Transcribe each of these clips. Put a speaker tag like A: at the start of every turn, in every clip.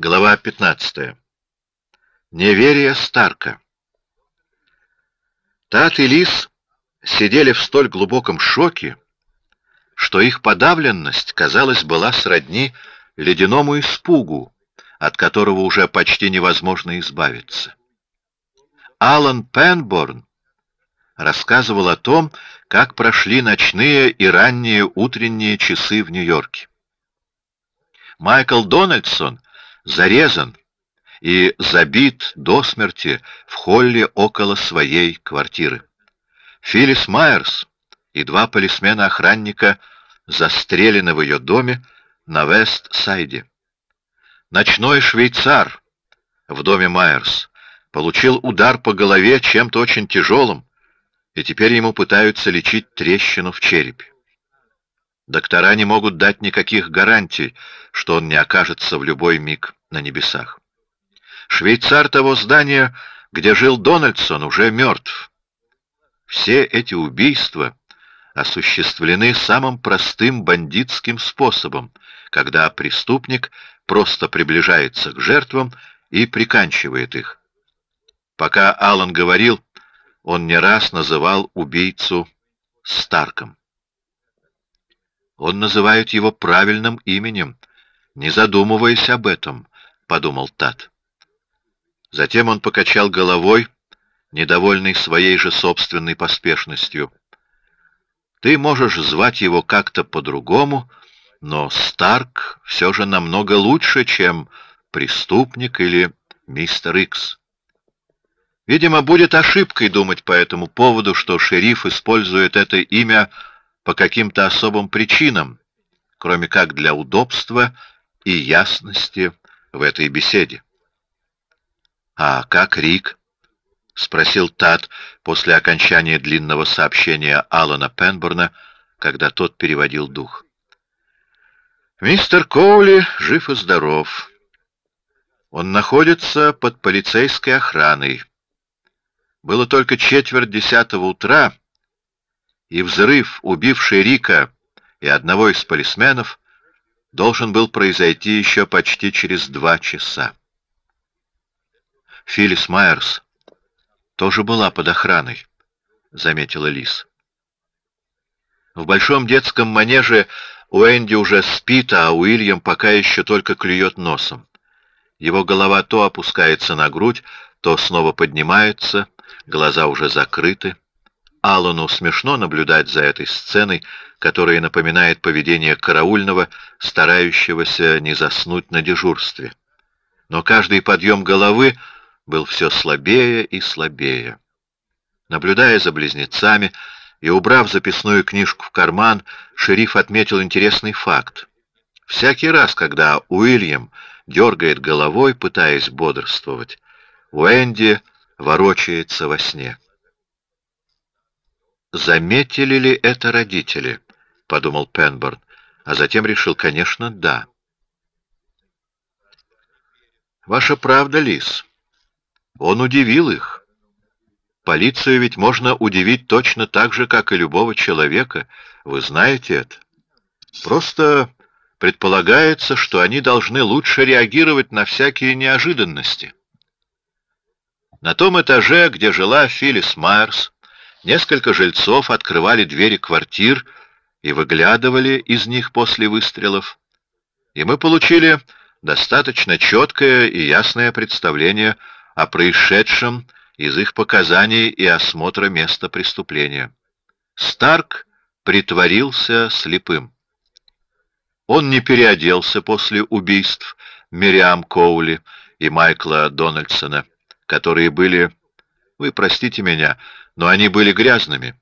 A: Глава 15. Неверие Старка. Тат и Лис сидели в столь глубоком шоке, что их подавленность, казалось, была сродни ледяному испугу, от которого уже почти невозможно избавиться. Алан Пенборн рассказывал о том, как прошли ночные и ранние утренние часы в Нью-Йорке. Майкл Дональдсон зарезан и забит до смерти в холле около своей квартиры. Филлис Майерс и два полисмена-охранника застрелены в ее доме на Вест-Сайде. Ночной швейцар в доме Майерс получил удар по голове чем-то очень тяжелым, и теперь ему пытаются лечить трещину в черепе. Доктора не могут дать никаких гарантий, что он не окажется в любой миг на небесах. Швейцар того здания, где жил Дональдсон, уже мертв. Все эти убийства осуществлены самым простым бандитским способом, когда преступник просто приближается к жертвам и приканчивает их. Пока Аллан говорил, он не раз называл убийцу Старком. Он называет его правильным именем, не задумываясь об этом, подумал Тат. Затем он покачал головой, недовольный своей же собственной поспешностью. Ты можешь звать его как-то по-другому, но Старк все же намного лучше, чем преступник или мистер Икс. Видимо, будет ошибкой думать по этому поводу, что шериф использует это имя по каким-то особым причинам, кроме как для удобства и ясности в этой беседе. А как Рик? спросил Тат после окончания длинного сообщения Алана Пенборна, когда тот переводил дух. Мистер Коули жив и здоров. Он находится под полицейской охраной. Было только четверть десятого утра, и взрыв, убивший Рика и одного из полисменов, должен был произойти еще почти через два часа. Филлис Майерс тоже была под охраной, заметила Лис. В большом детском манеже Уэнди уже спит, а Уильям пока еще только клюет носом. Его голова то опускается на грудь, то снова поднимается, глаза уже закрыты. Аллану смешно наблюдать за этой сценой, которая напоминает поведение караульного, старающегося не заснуть на дежурстве. Но каждый подъем головы был все слабее и слабее. Наблюдая за близнецами и убрав записную книжку в карман, шериф отметил интересный факт. Всякий раз, когда Уильям дергает головой, пытаясь бодрствовать, Уэнди ворочается во сне. Заметили ли это родители? подумал Пенборн, а затем решил, конечно, да. Ваша правда, Лис. Он удивил их. Полицию ведь можно удивить точно так же, как и любого человека. Вы знаете это. Просто предполагается, что они должны лучше реагировать на всякие неожиданности. На том этаже, где жила Филлис Майерс, несколько жильцов открывали двери квартир и выглядывали из них после выстрелов, и мы получили достаточно четкое и ясное представление о происшедшем из их показаний и осмотра места преступления. Старк притворился слепым. Он не переоделся после убийств Мириам Коули и Майкла Дональдсона, которые были, вы простите меня, но они были грязными.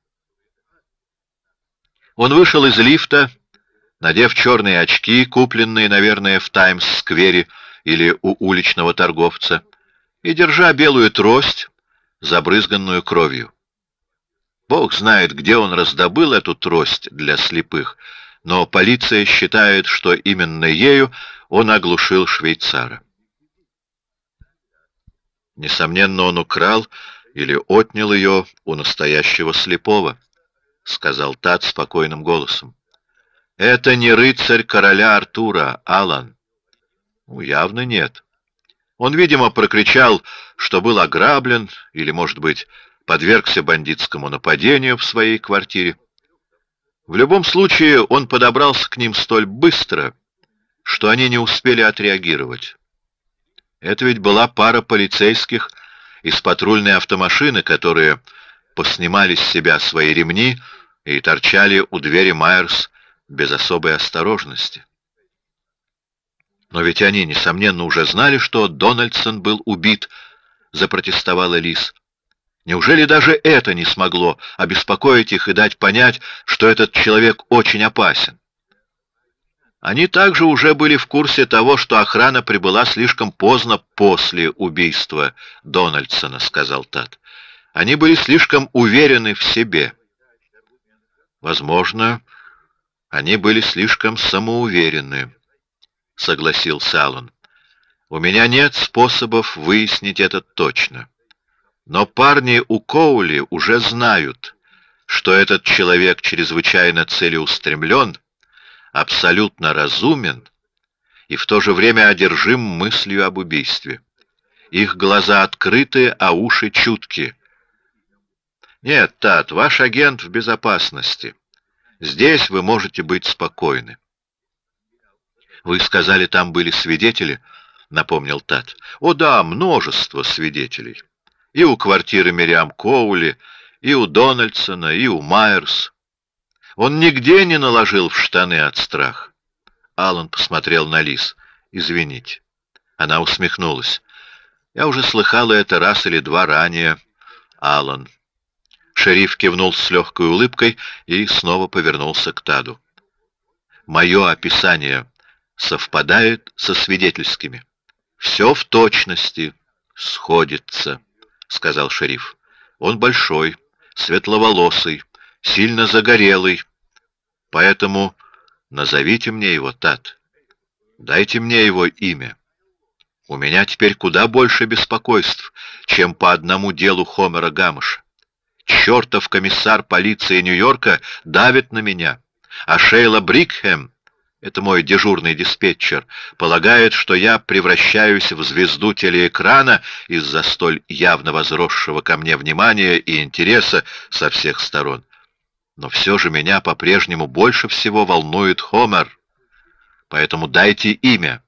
A: Он вышел из лифта, надев черные очки, купленные, наверное, в Таймс-сквере или у уличного торговца, и держа белую трость, забрызганную кровью. Бог знает, где он раздобыл эту трость для слепых, но полиция считает, что именно ею он оглушил швейцара. Несомненно, он украл или отнял ее у настоящего слепого сказал Тат спокойным голосом. Это не рыцарь короля Артура, Алан. Ну, явно нет. Он, видимо, прокричал, что был ограблен или, может быть, подвергся бандитскому нападению в своей квартире. В любом случае он подобрался к ним столь быстро, что они не успели отреагировать. Это ведь была пара полицейских из патрульной автомашины, которые поснимали с себя свои ремни и торчали у двери Майерс без особой осторожности. Но ведь они, несомненно, уже знали, что Дональдсон был убит, запротестовала Лис. Неужели даже это не смогло обеспокоить их и дать понять, что этот человек очень опасен? Они также уже были в курсе того, что охрана прибыла слишком поздно после убийства Дональдсона, сказал Тат. Они были слишком уверены в себе. Возможно, они были слишком самоуверены, согласился Аллан. У меня нет способов выяснить это точно. Но парни у Коули уже знают, что этот человек чрезвычайно целеустремлен, абсолютно разумен и в то же время одержим мыслью об убийстве. Их глаза открыты, а уши чутки. Нет, Тат, ваш агент в безопасности. Здесь вы можете быть спокойны. Вы сказали, там были свидетели, напомнил Тат. О да, множество свидетелей. И у квартиры Мириам Коули, и у Дональдсона, и у Майерс. Он нигде не наложил в штаны от страха. Аллан посмотрел на Лис. Извините. Она усмехнулась. Я уже слыхала это раз или два ранее. Аллан. Шериф кивнул с легкой улыбкой и снова повернулся к Таду. Мое описание совпадает со свидетельскими. Все в точности сходится. — сказал шериф. «Он большой, светловолосый, сильно загорелый. Поэтому назовите мне его, Тат. Дайте мне его имя. У меня теперь куда больше беспокойств, чем по одному делу Хомера Гамыша. Чертов комиссар полиции Нью-Йорка давит на меня, а Шейла Брикхэм это мой дежурный диспетчер, полагает, что я превращаюсь в звезду телеэкрана из-за столь явно возросшего ко мне внимания и интереса со всех сторон. Но все же меня по-прежнему больше всего волнует Хомер. Поэтому дайте имя.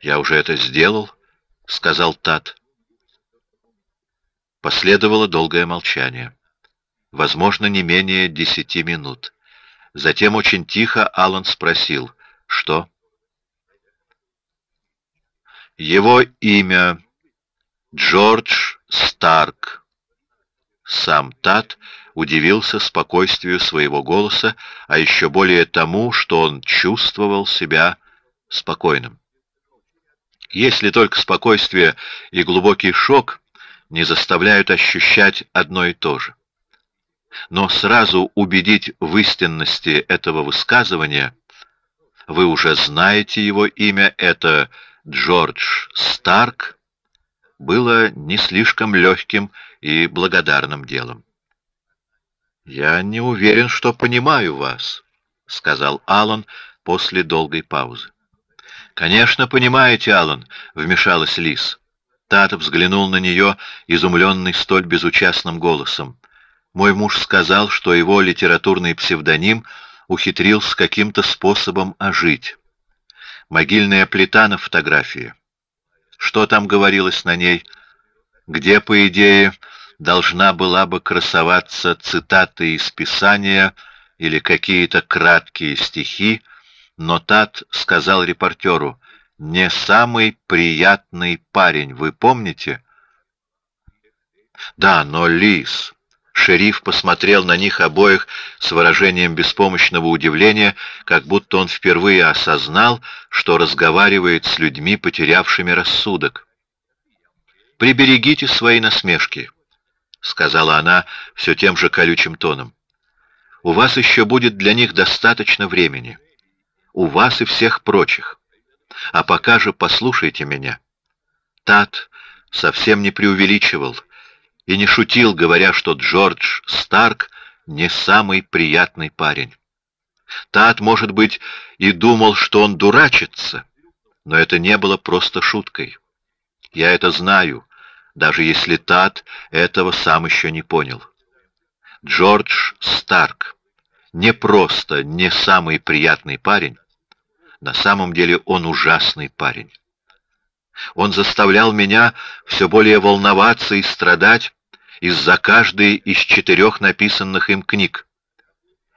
A: Я уже это сделал, сказал Тат. Последовало долгое молчание, возможно, не менее десяти минут. Затем очень тихо Аллан спросил, что? Его имя Джордж Старк. Сам Тат удивился спокойствию своего голоса, а еще более тому, что он чувствовал себя спокойным. Если только спокойствие и глубокий шок не заставляют ощущать одно и то же но сразу убедить в истинности этого высказывания, вы уже знаете его имя, это Джордж Старк, было не слишком легким и благодарным делом. Я не уверен, что понимаю вас, сказал Аллан после долгой паузы. Конечно, понимаете, Аллан, вмешалась Лис. Тата взглянул на нее, изумленный столь безучастным голосом. Мой муж сказал, что его литературный псевдоним ухитрился каким-то способом ожить. Могильная плита на фотографии. Что там говорилось на ней? Где, по идее, должна была бы красоваться цитаты из Писания или какие-то краткие стихи, но Тат сказал репортеру, «Не самый приятный парень, вы помните?» «Да, но Лис...» Шериф посмотрел на них обоих с выражением беспомощного удивления, как будто он впервые осознал, что разговаривает с людьми, потерявшими рассудок. «Приберегите свои насмешки», — сказала она все тем же колючим тоном. «У вас еще будет для них достаточно времени. У вас и всех прочих. А пока же послушайте меня». Тат совсем не преувеличивал — и не шутил, говоря, что Джордж Старк не самый приятный парень. Тат, может быть, и думал, что он дурачится, Но это не было просто шуткой. Я это знаю, даже если Тат этого сам еще не понял. Джордж Старк не просто не самый приятный парень, на самом деле он ужасный парень. Он заставлял меня все более волноваться и страдать из-за каждой из четырех написанных им книг.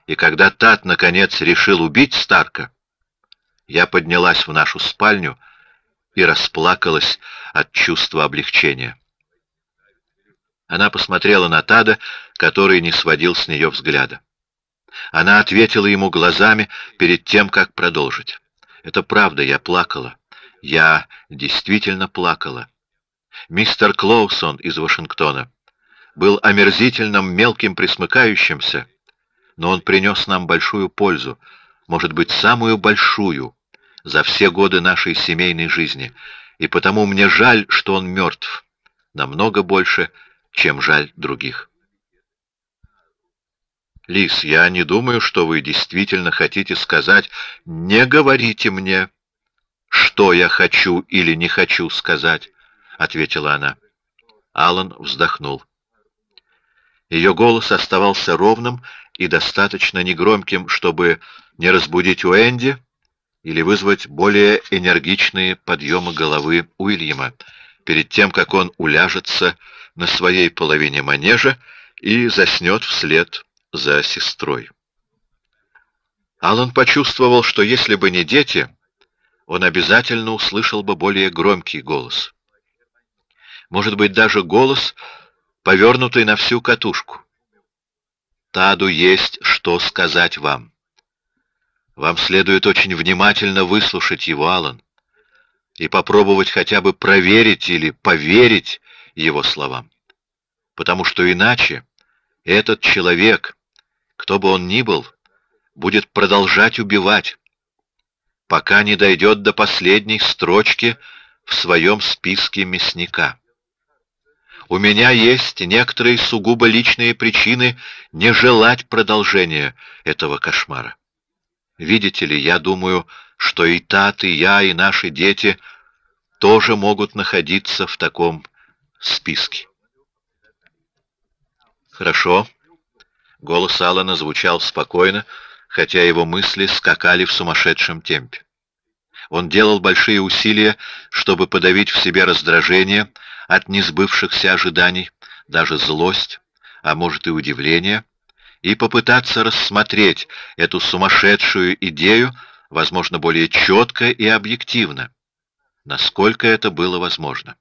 A: И когда Тат, наконец, решил убить Старка, я поднялась в нашу спальню и расплакалась от чувства облегчения. Она посмотрела на Тада, который не сводил с нее взгляда. Она ответила ему глазами перед тем, как продолжить. «Это правда, я плакала. Я действительно плакала. Мистер Клоусон из Вашингтона был омерзительным мелким присмыкающимся, но он принес нам большую пользу, может быть, самую большую за все годы нашей семейной жизни, и потому мне жаль, что он мертв, намного больше, чем жаль других. Лис, я не думаю, что вы действительно хотите сказать «не говорите мне», что я хочу или не хочу сказать, ответила она. Алан вздохнул. Ее голос оставался ровным и достаточно негромким, чтобы не разбудить Уэнди или вызвать более энергичные подъемы головы Уильяма перед тем, как он уляжется на своей половине манежа и заснет вслед за сестрой. Алан почувствовал, что если бы не дети, он обязательно услышал бы более громкий голос. Может быть, даже голос, повернутый на всю катушку. Таду есть что сказать вам. Вам следует очень внимательно выслушать его, Алан, и попробовать хотя бы проверить или поверить его словам, потому что иначе этот человек, кто бы он ни был, будет продолжать убивать, пока не дойдет до последней строчки в своем списке мясника. У меня есть некоторые сугубо личные причины не желать продолжения этого кошмара. Видите ли, я думаю, что и Тат, и я, и наши дети тоже могут находиться в таком списке. Хорошо. Голос Алана звучал спокойно, хотя его мысли скакали в сумасшедшем темпе. Он делал большие усилия, чтобы подавить в себе раздражение от несбывшихся ожиданий, даже злость, а может и удивление, и попытаться рассмотреть эту сумасшедшую идею, возможно, более четко и объективно, насколько это было возможно.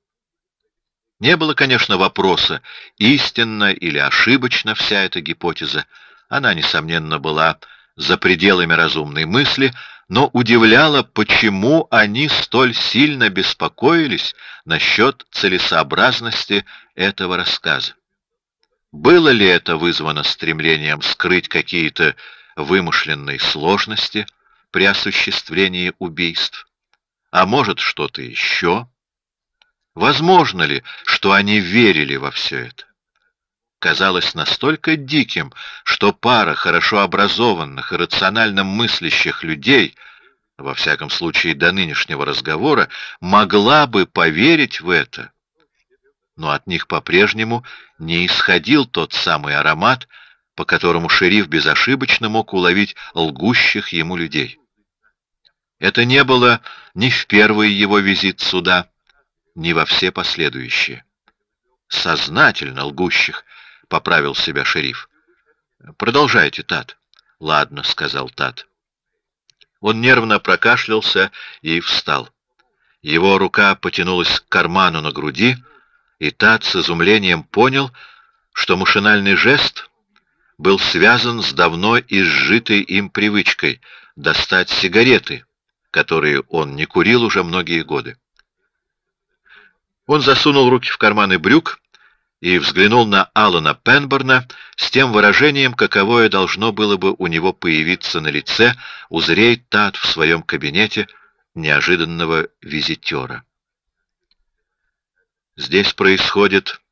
A: Не было, конечно, вопроса, истинна или ошибочна вся эта гипотеза. Она, несомненно, была за пределами разумной мысли, но удивляло, почему они столь сильно беспокоились насчет целесообразности этого рассказа. Было ли это вызвано стремлением скрыть какие-то вымышленные сложности при осуществлении убийств, а может что-то еще? Возможно ли, что они верили во все это? казалось настолько диким, что пара хорошо образованных и рационально мыслящих людей, во всяком случае до нынешнего разговора, могла бы поверить в это. Но от них по-прежнему не исходил тот самый аромат, по которому шериф безошибочно мог уловить лгущих ему людей. Это не было ни в первый его визит сюда, ни во все последующие. Сознательно лгущих, поправил себя шериф. Продолжайте, Тат. Ладно, сказал Тат. Он нервно прокашлялся и встал. Его рука потянулась к карману на груди, и Тат с изумлением понял, что машинальный жест был связан с давно изжитой им привычкой достать сигареты, которые он не курил уже многие годы. Он засунул руки в карманы брюк и взглянул на Алана Пенберна с тем выражением, каковое должно было бы у него появиться на лице, узреть Тат в своем кабинете неожиданного визитера. Здесь происходит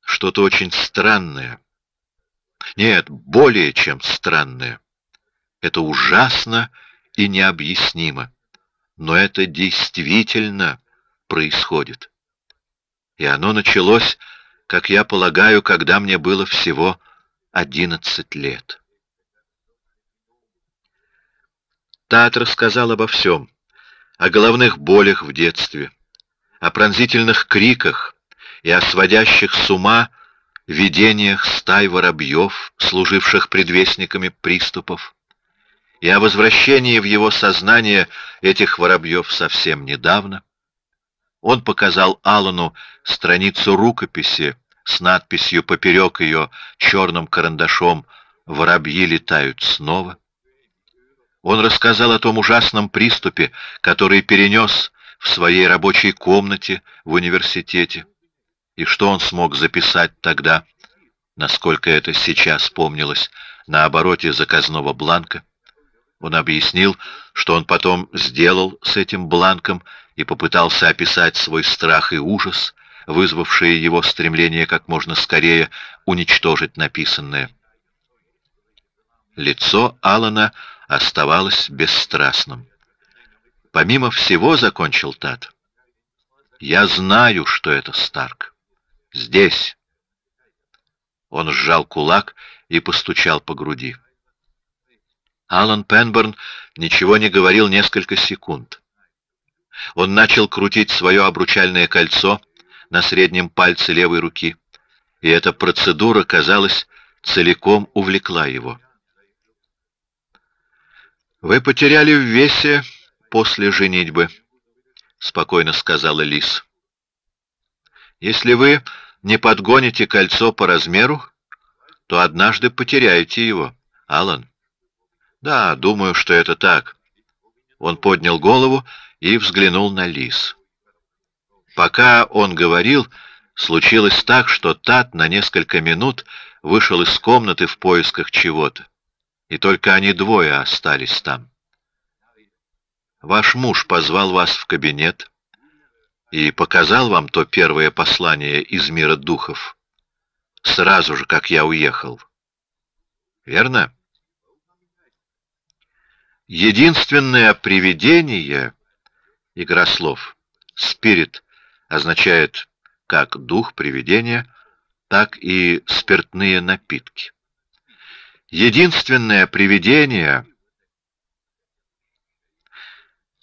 A: что-то очень странное. Нет, более чем странное. Это ужасно и необъяснимо. но это действительно происходит. И оно началось, как я полагаю, когда мне было всего одиннадцать лет. Тат рассказал обо всем, о головных болях в детстве, о пронзительных криках и о сводящих с ума видениях стай воробьев, служивших предвестниками приступов, и о возвращении в его сознание этих воробьев совсем недавно. Он показал Аллану страницу рукописи с надписью поперек ее черным карандашом «Воробьи летают снова». Он рассказал о том ужасном приступе, который перенес в своей рабочей комнате в университете, и что он смог записать тогда, насколько это сейчас помнилось, на обороте заказного бланка. Он объяснил, что он потом сделал с этим бланком и попытался описать свой страх и ужас, вызвавшие его стремление как можно скорее уничтожить написанное. Лицо Алана оставалось бесстрастным. Помимо всего, закончил Тат, я знаю, что это Старк. Здесь. Он сжал кулак и постучал по груди. Алан Пенберн ничего не говорил несколько секунд. Он начал крутить свое обручальное кольцо на среднем пальце левой руки, и эта процедура, казалось, целиком увлекла его. Вы потеряли в весе после женитьбы, спокойно сказала Лис. Если вы не подгоните кольцо по размеру, то однажды потеряете его, Алан. Да, думаю, что это так. Он поднял голову и взглянул на Лис. Пока он говорил, случилось так, что Тат на несколько минут вышел из комнаты в поисках чего-то и только они двое остались там. Ваш муж позвал вас в кабинет и показал вам то первое послание из мира духов, сразу же, как я уехал. Верно? Единственное привидение, игра слов, спирит означает как дух привидения, так и спиртные напитки. Единственное привидение,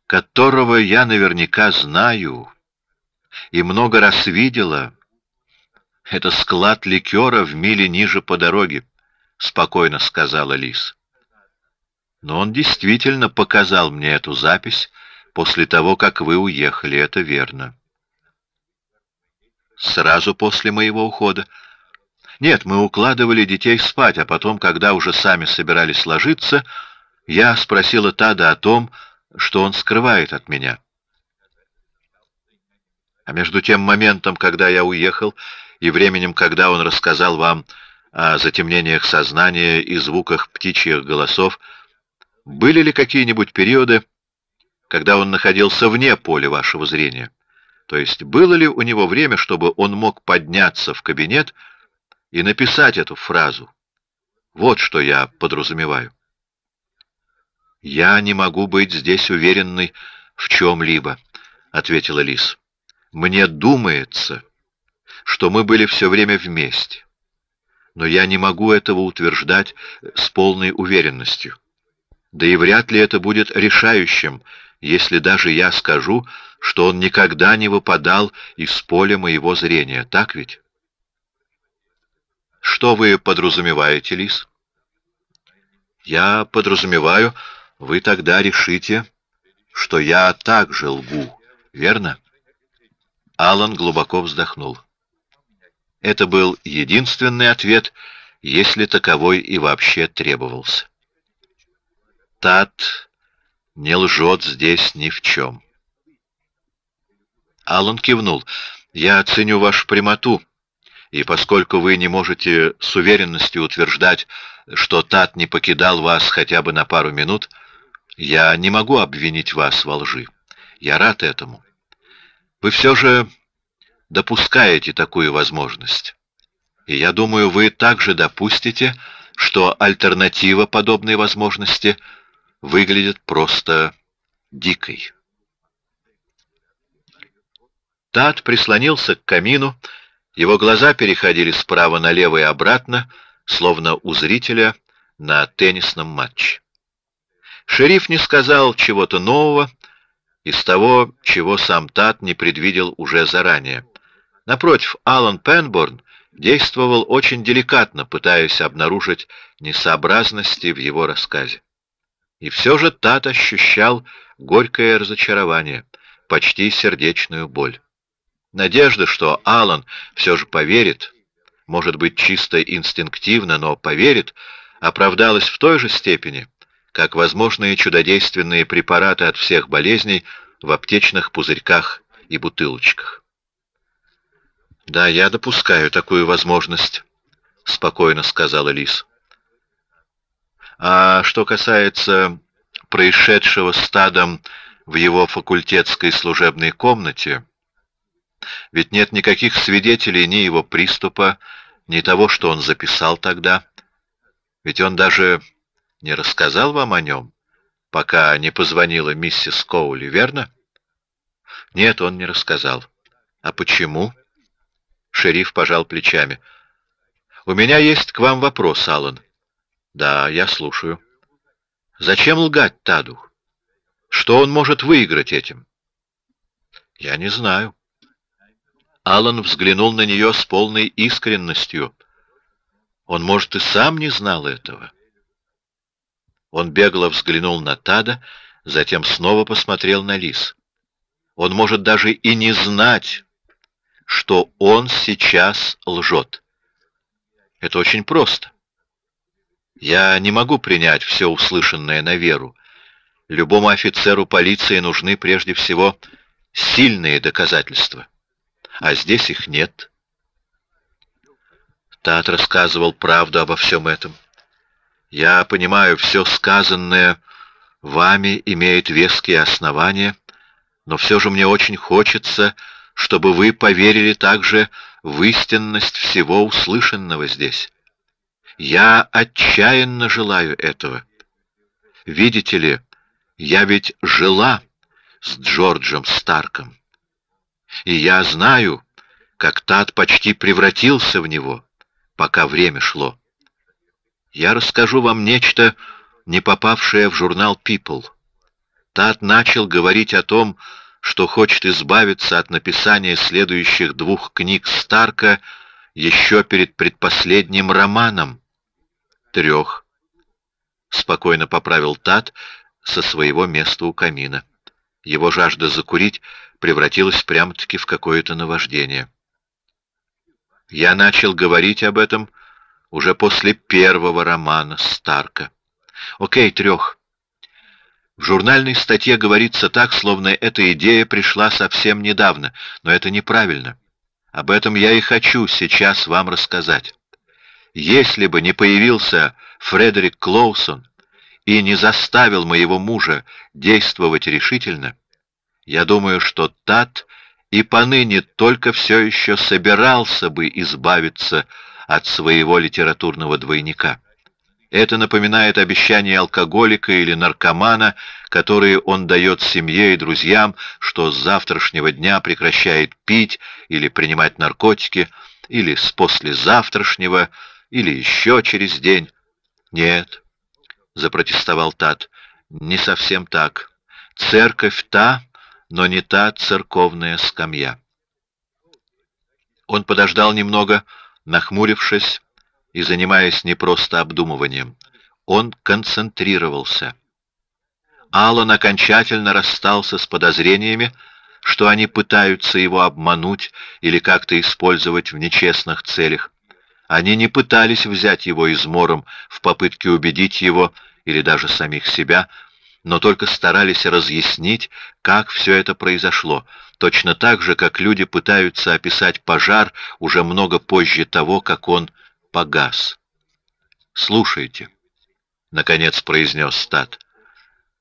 A: которого я наверняка знаю и много раз видела, это склад ликера в миле ниже по дороге, спокойно сказала Лис. Но он действительно показал мне эту запись после того, как вы уехали, это верно. Сразу после моего ухода. Нет, мы укладывали детей спать, а потом, когда уже сами собирались ложиться, я спросила Тада о том, что он скрывает от меня. А между тем моментом, когда я уехал, и временем, когда он рассказал вам о затемнениях сознания и звуках птичьих голосов, были ли какие-нибудь периоды, когда он находился вне поля вашего зрения? То есть было ли у него время, чтобы он мог подняться в кабинет и написать эту фразу. Вот что я подразумеваю. Я не могу быть здесь уверенной в чем-либо, ответила Лис. Мне думается, что мы были все время вместе, но я не могу этого утверждать с полной уверенностью. Да и вряд ли это будет решающим, если даже я скажу, что он никогда не выпадал из поля моего зрения, так ведь? Что вы подразумеваете, Лис? Я подразумеваю, вы тогда решите, что я также лгу, верно? Алан глубоко вздохнул. Это был единственный ответ, если таковой и вообще требовался. Тат не лжет здесь ни в чем. Алан кивнул. Я оценю вашу прямоту, и поскольку вы не можете с уверенностью утверждать, что Тат не покидал вас хотя бы на пару минут, я не могу обвинить вас во лжи. Я рад этому. Вы все же допускаете такую возможность. И я думаю, вы также допустите, что альтернатива подобной возможности выглядит просто дикой. Тат прислонился к камину, его глаза переходили справа налево и обратно, словно у зрителя на теннисном матче. Шериф не сказал чего-то нового из того, чего сам Тат не предвидел уже заранее. Напротив, Алан Пенборн действовал очень деликатно, пытаясь обнаружить несообразности в его рассказе. И все же Тат ощущал горькое разочарование, почти сердечную боль. Надежда, что Алан все же поверит, может быть чисто инстинктивно, но поверит, оправдалась в той же степени, как возможные чудодейственные препараты от всех болезней в аптечных пузырьках и бутылочках. Да, я допускаю такую возможность, спокойно сказала Лис. А что касается происшедшего стадом в его факультетской служебной комнате, ведь нет никаких свидетелей ни его приступа, ни того, что он записал тогда. Ведь он даже не рассказал вам о нем, пока не позвонила миссис Коули, верно? Нет, он не рассказал. А почему? Шериф пожал плечами. У меня есть к вам вопрос, Аллан. Да, я слушаю. Зачем лгать Таду? Что он может выиграть этим? Я не знаю. Аллан взглянул на нее с полной искренностью. Он, может, и сам не знал этого. Он бегло взглянул на Тада, затем снова посмотрел на Лис. Он может даже и не знать, что он сейчас лжет. Это очень просто. Я не могу принять все услышанное на веру. Любому офицеру полиции нужны прежде всего сильные доказательства, а здесь их нет. Тат рассказывал правду обо всем этом. Я понимаю, все сказанное вами имеет веские основания, но все же мне очень хочется, чтобы вы поверили также в истинность всего услышанного здесь. Я отчаянно желаю этого. Видите ли, я ведь жила с Джорджем Старком, и я знаю, как Тат почти превратился в него, пока время шло. Я расскажу вам нечто, не попавшее в журнал People. Тат начал говорить о том, что хочет избавиться от написания следующих двух книг Старка еще перед предпоследним романом. Трех. Спокойно поправил Тат со своего места у камина. Его жажда закурить превратилась прямо-таки в какое-то наваждение. Я начал говорить об этом уже после первого романа Старка. Окей, трех. В журнальной статье говорится так, словно эта идея пришла совсем недавно, но это неправильно. Об этом я и хочу сейчас вам рассказать. Если бы не появился Фредерик Клоусон и не заставил моего мужа действовать решительно, я думаю, что Тат и поныне только все еще собирался бы избавиться от своего литературного двойника. Это напоминает обещание алкоголика или наркомана, которые он дает семье и друзьям, что с завтрашнего дня прекращает пить или принимать наркотики, или с послезавтрашнего, или еще через день. Нет, запротестовал Тат, не совсем так. Церковь та, но не та церковная скамья. Он подождал немного, нахмурившись, и занимаясь не просто обдумыванием. Он концентрировался. Аллан окончательно расстался с подозрениями, что они пытаются его обмануть или как-то использовать в нечестных целях. Они не пытались взять его измором в попытке убедить его или даже самих себя, но только старались разъяснить, как все это произошло, точно так же, как люди пытаются описать пожар уже много позже того, как он погас. Слушайте, наконец произнес Стат.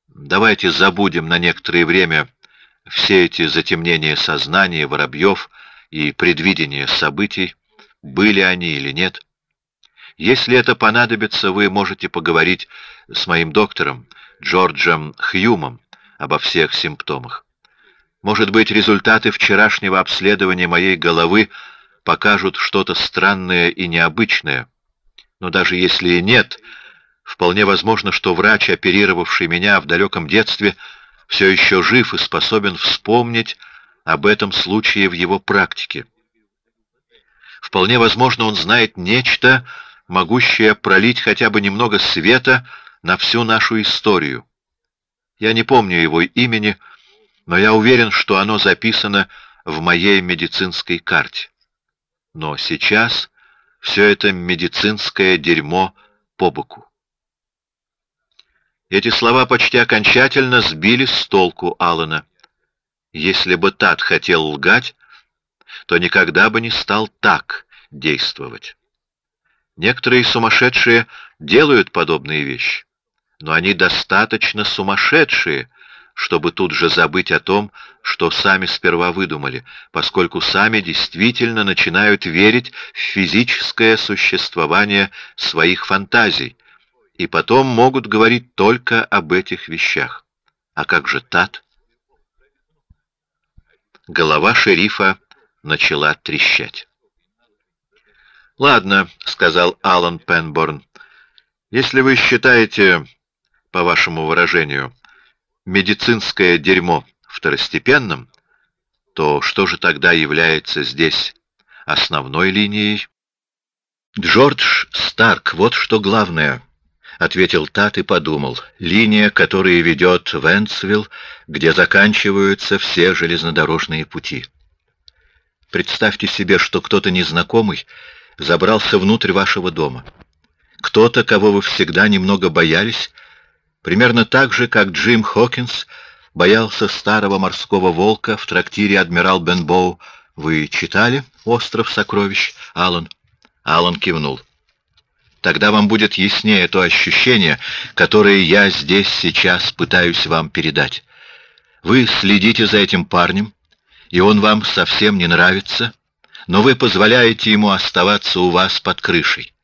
A: Давайте забудем на некоторое время все эти затемнения сознания воробьев и предвидения событий, были они или нет. Если это понадобится, вы можете поговорить с моим доктором Джорджем Хьюмом обо всех симптомах. Может быть, результаты вчерашнего обследования моей головы покажут что-то странное и необычное. Но даже если и нет, вполне возможно, что врач, оперировавший меня в далеком детстве, все еще жив и способен вспомнить об этом случае в его практике. Вполне возможно, он знает нечто, могущее пролить хотя бы немного света на всю нашу историю. Я не помню его имени, но я уверен, что оно записано в моей медицинской карте. Но сейчас все это медицинское дерьмо по боку. Эти слова почти окончательно сбили с толку Алана. Если бы Тат хотел лгать, то никогда бы не стал так действовать. Некоторые сумасшедшие делают подобные вещи, но они достаточно сумасшедшие, чтобы тут же забыть о том, что сами сперва выдумали, поскольку сами действительно начинают верить в физическое существование своих фантазий, и потом могут говорить только об этих вещах. А как же Тат? Голова шерифа начала трещать. «Ладно», — сказал Алан Пенборн, — «если вы считаете, по вашему выражению, медицинское дерьмо второстепенным, то что же тогда является здесь основной линией?» «Джордж Старк, вот что главное», — ответил Тат и подумал. «Линия, которая ведет в Энсвилл, где заканчиваются все железнодорожные пути». Представьте себе, что кто-то незнакомый забрался внутрь вашего дома. Кто-то, кого вы всегда немного боялись, примерно так же, как Джим Хокинс боялся старого морского волка в трактире «Адмирал Бенбоу». Вы читали «Остров сокровищ», Алан? Алан кивнул. Тогда вам будет яснее то ощущение, которое я здесь сейчас пытаюсь вам передать. Вы следите за этим парнем, и он вам совсем не нравится, но вы позволяете ему оставаться у вас под крышей.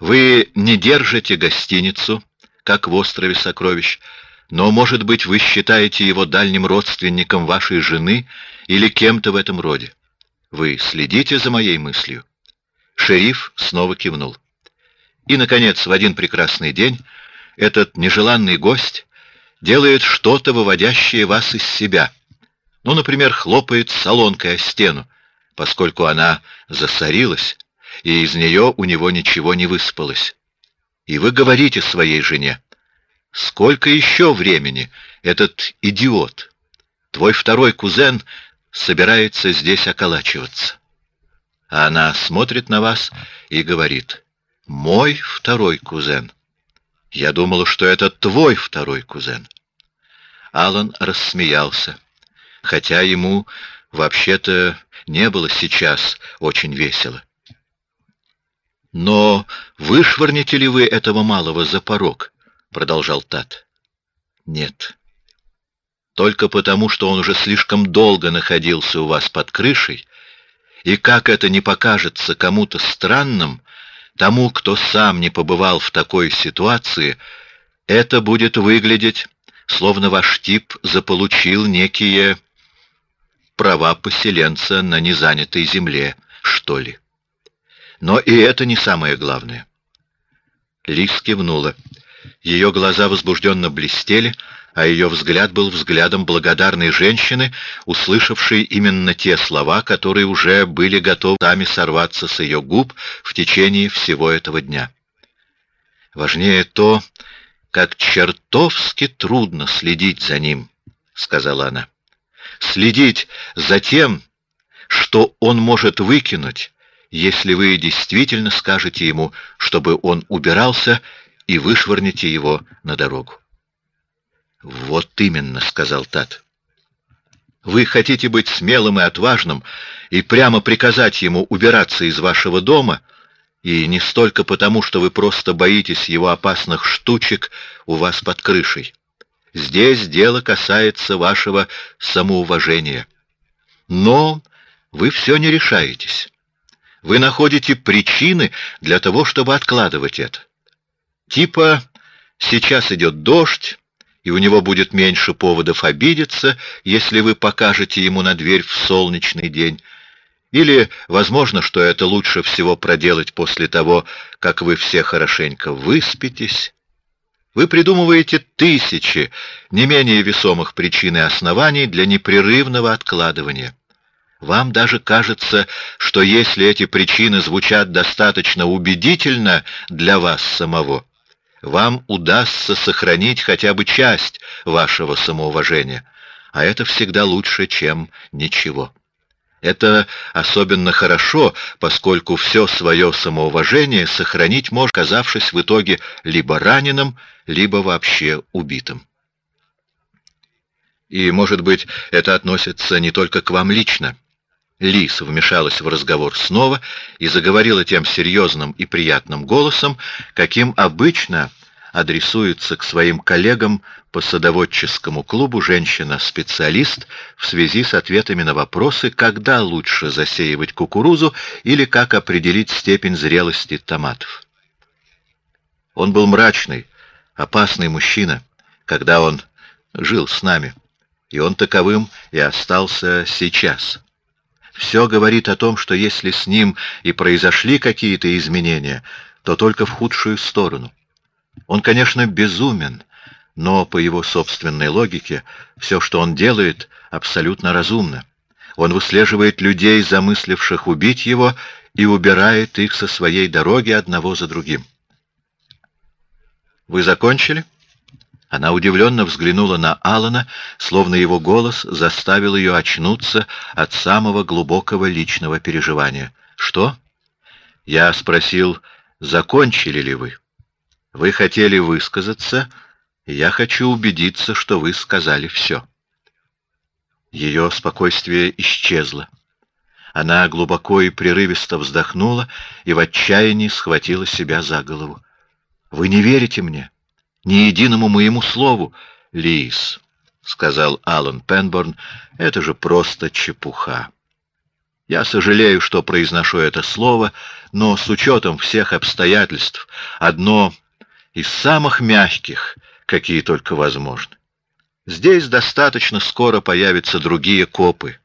A: Вы не держите гостиницу, как в острове сокровищ, но, может быть, вы считаете его дальним родственником вашей жены или кем-то в этом роде. Вы следите за моей мыслью. Шериф снова кивнул. И, наконец, в один прекрасный день этот нежеланный гость делает что-то, выводящее вас из себя — ну, например, хлопает солонкой о стену, поскольку она засорилась, и из нее у него ничего не выспалось. И вы говорите своей жене, сколько еще времени этот идиот, твой второй кузен, собирается здесь околачиваться. А она смотрит на вас и говорит, мой второй кузен. Я думала, что это твой второй кузен. Алан рассмеялся хотя ему вообще-то не было сейчас очень весело. «Но вышвырнете ли вы этого малого за порог?» — продолжал Тат. «Нет. Только потому, что он уже слишком долго находился у вас под крышей, и как это не покажется кому-то странным, тому, кто сам не побывал в такой ситуации, это будет выглядеть, словно ваш тип заполучил некие права поселенца на незанятой земле, что ли. Но и это не самое главное. Лис кивнула. Ее глаза возбужденно блестели, а ее взгляд был взглядом благодарной женщины, услышавшей именно те слова, которые уже были готовы сами сорваться с ее губ в течение всего этого дня. «Важнее то, как чертовски трудно следить за ним», — сказала она следить за тем, что он может выкинуть, если вы действительно скажете ему, чтобы он убирался и вышвырнете его на дорогу. «Вот именно», — сказал Тат. «Вы хотите быть смелым и отважным и прямо приказать ему убираться из вашего дома, и не столько потому, что вы просто боитесь его опасных штучек у вас под крышей. Здесь дело касается вашего самоуважения. Но вы все не решаетесь. Вы находите причины для того, чтобы откладывать это. Типа, сейчас идет дождь, и у него будет меньше поводов обидеться, если вы покажете ему на дверь в солнечный день. Или, возможно, что это лучше всего проделать после того, как вы все хорошенько выспитесь. Вы придумываете тысячи не менее весомых причин и оснований для непрерывного откладывания. Вам даже кажется, что если эти причины звучат достаточно убедительно для вас самого, вам удастся сохранить хотя бы часть вашего самоуважения, а это всегда лучше, чем ничего. Это особенно хорошо, поскольку все свое самоуважение сохранить может, оказавшись в итоге либо раненым, либо вообще убитым. И, может быть, это относится не только к вам лично. Лис вмешалась в разговор снова и заговорила тем серьезным и приятным голосом, каким обычно адресуется к своим коллегам по садоводческому клубу женщина-специалист в связи с ответами на вопросы, когда лучше засеивать кукурузу или как определить степень зрелости томатов. Он был мрачный, опасный мужчина, когда он жил с нами, и он таковым и остался сейчас. Все говорит о том, что если с ним и произошли какие-то изменения, то только в худшую сторону. Он, конечно, безумен, но по его собственной логике все, что он делает, абсолютно разумно. Он выслеживает людей, замысливших убить его, и убирает их со своей дороги одного за другим. «Вы закончили?» Она удивленно взглянула на Алана, словно его голос заставил ее очнуться от самого глубокого личного переживания. «Что?» Я спросил, закончили ли вы? Вы хотели высказаться, я хочу убедиться, что вы сказали все. Ее спокойствие исчезло. Она глубоко и прерывисто вздохнула и в отчаянии схватила себя за голову. Вы не верите мне? Ни единому моему слову, Лис, сказал Алан Пенборн. Это же просто чепуха. Я сожалею, что произношу это слово, но с учетом всех обстоятельств одно из самых мягких, какие только возможны. Здесь достаточно скоро появятся другие копы.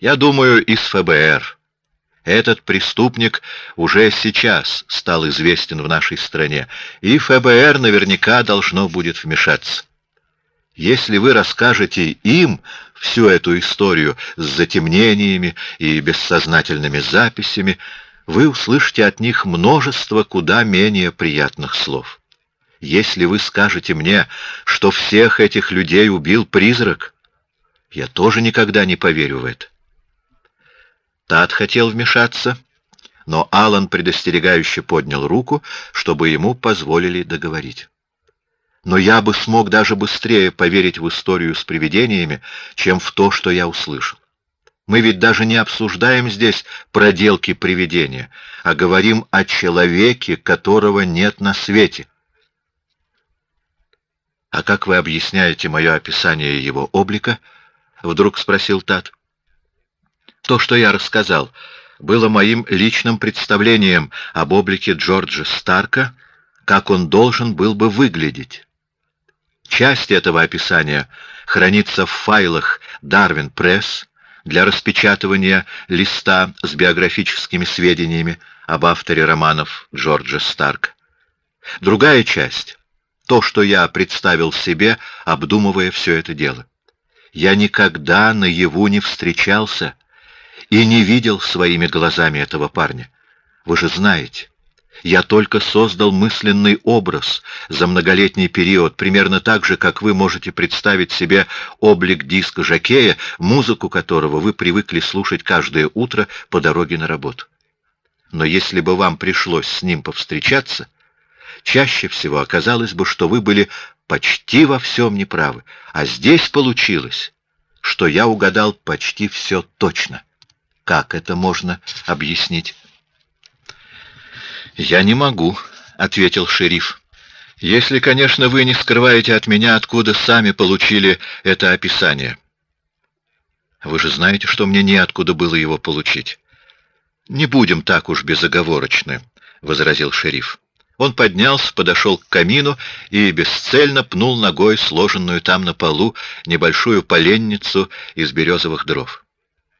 A: Я думаю, из ФБР. Этот преступник уже сейчас стал известен в нашей стране, и ФБР наверняка должно будет вмешаться. Если вы расскажете им всю эту историю с затемнениями и бессознательными записями, вы услышите от них множество куда менее приятных слов. Если вы скажете мне, что всех этих людей убил призрак, я тоже никогда не поверю в это. Тат хотел вмешаться, но Алан предостерегающе поднял руку, чтобы ему позволили договорить. Но я бы смог даже быстрее поверить в историю с привидениями, чем в то, что я услышал. Мы ведь даже не обсуждаем здесь проделки привидения, а говорим о человеке, которого нет на свете. А как вы объясняете мое описание его облика? Вдруг спросил Тат. То, что я рассказал, было моим личным представлением об облике Джорджа Старка, как он должен был бы выглядеть. Часть этого описания хранится в файлах Darwin Press для распечатывания листа с биографическими сведениями об авторе романов Джорджа Старка. Другая часть — то, что я представил себе, обдумывая все это дело. Я никогда наяву не встречался — и не видел своими глазами этого парня. Вы же знаете, я только создал мысленный образ за многолетний период, примерно так же, как вы можете представить себе облик диска Жакея, музыку которого вы привыкли слушать каждое утро по дороге на работу. Но если бы вам пришлось с ним повстречаться, чаще всего оказалось бы, что вы были почти во всем неправы, а здесь получилось, что я угадал почти все точно. Как это можно объяснить? «Я не могу», — ответил шериф. «Если, конечно, вы не скрываете от меня, откуда сами получили это описание». «Вы же знаете, что мне неоткуда было его получить». «Не будем так уж безоговорочны», — возразил шериф. Он поднялся, подошел к камину и бесцельно пнул ногой сложенную там на полу небольшую поленницу из березовых дров.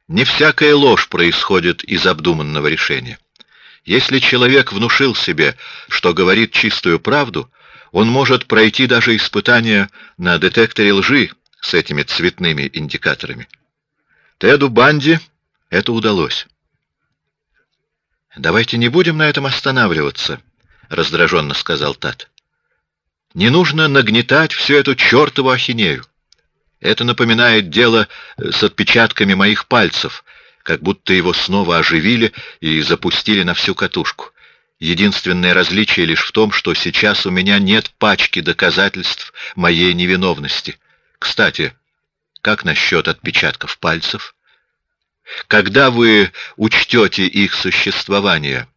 A: Не всякая ложь происходит из обдуманного решения. Если человек внушил себе, что говорит чистую правду, он может пройти даже испытание на детекторе лжи с этими цветными индикаторами. Теду Банди это удалось. «Давайте не будем на этом останавливаться», — раздраженно сказал Тат. «Не нужно нагнетать всю эту чертову ахинею. Это напоминает дело с отпечатками моих пальцев, как будто его снова оживили и запустили на всю катушку. Единственное различие лишь в том, что сейчас у меня нет пачки доказательств моей невиновности. Кстати, как насчет отпечатков пальцев? Когда вы учтете их существование,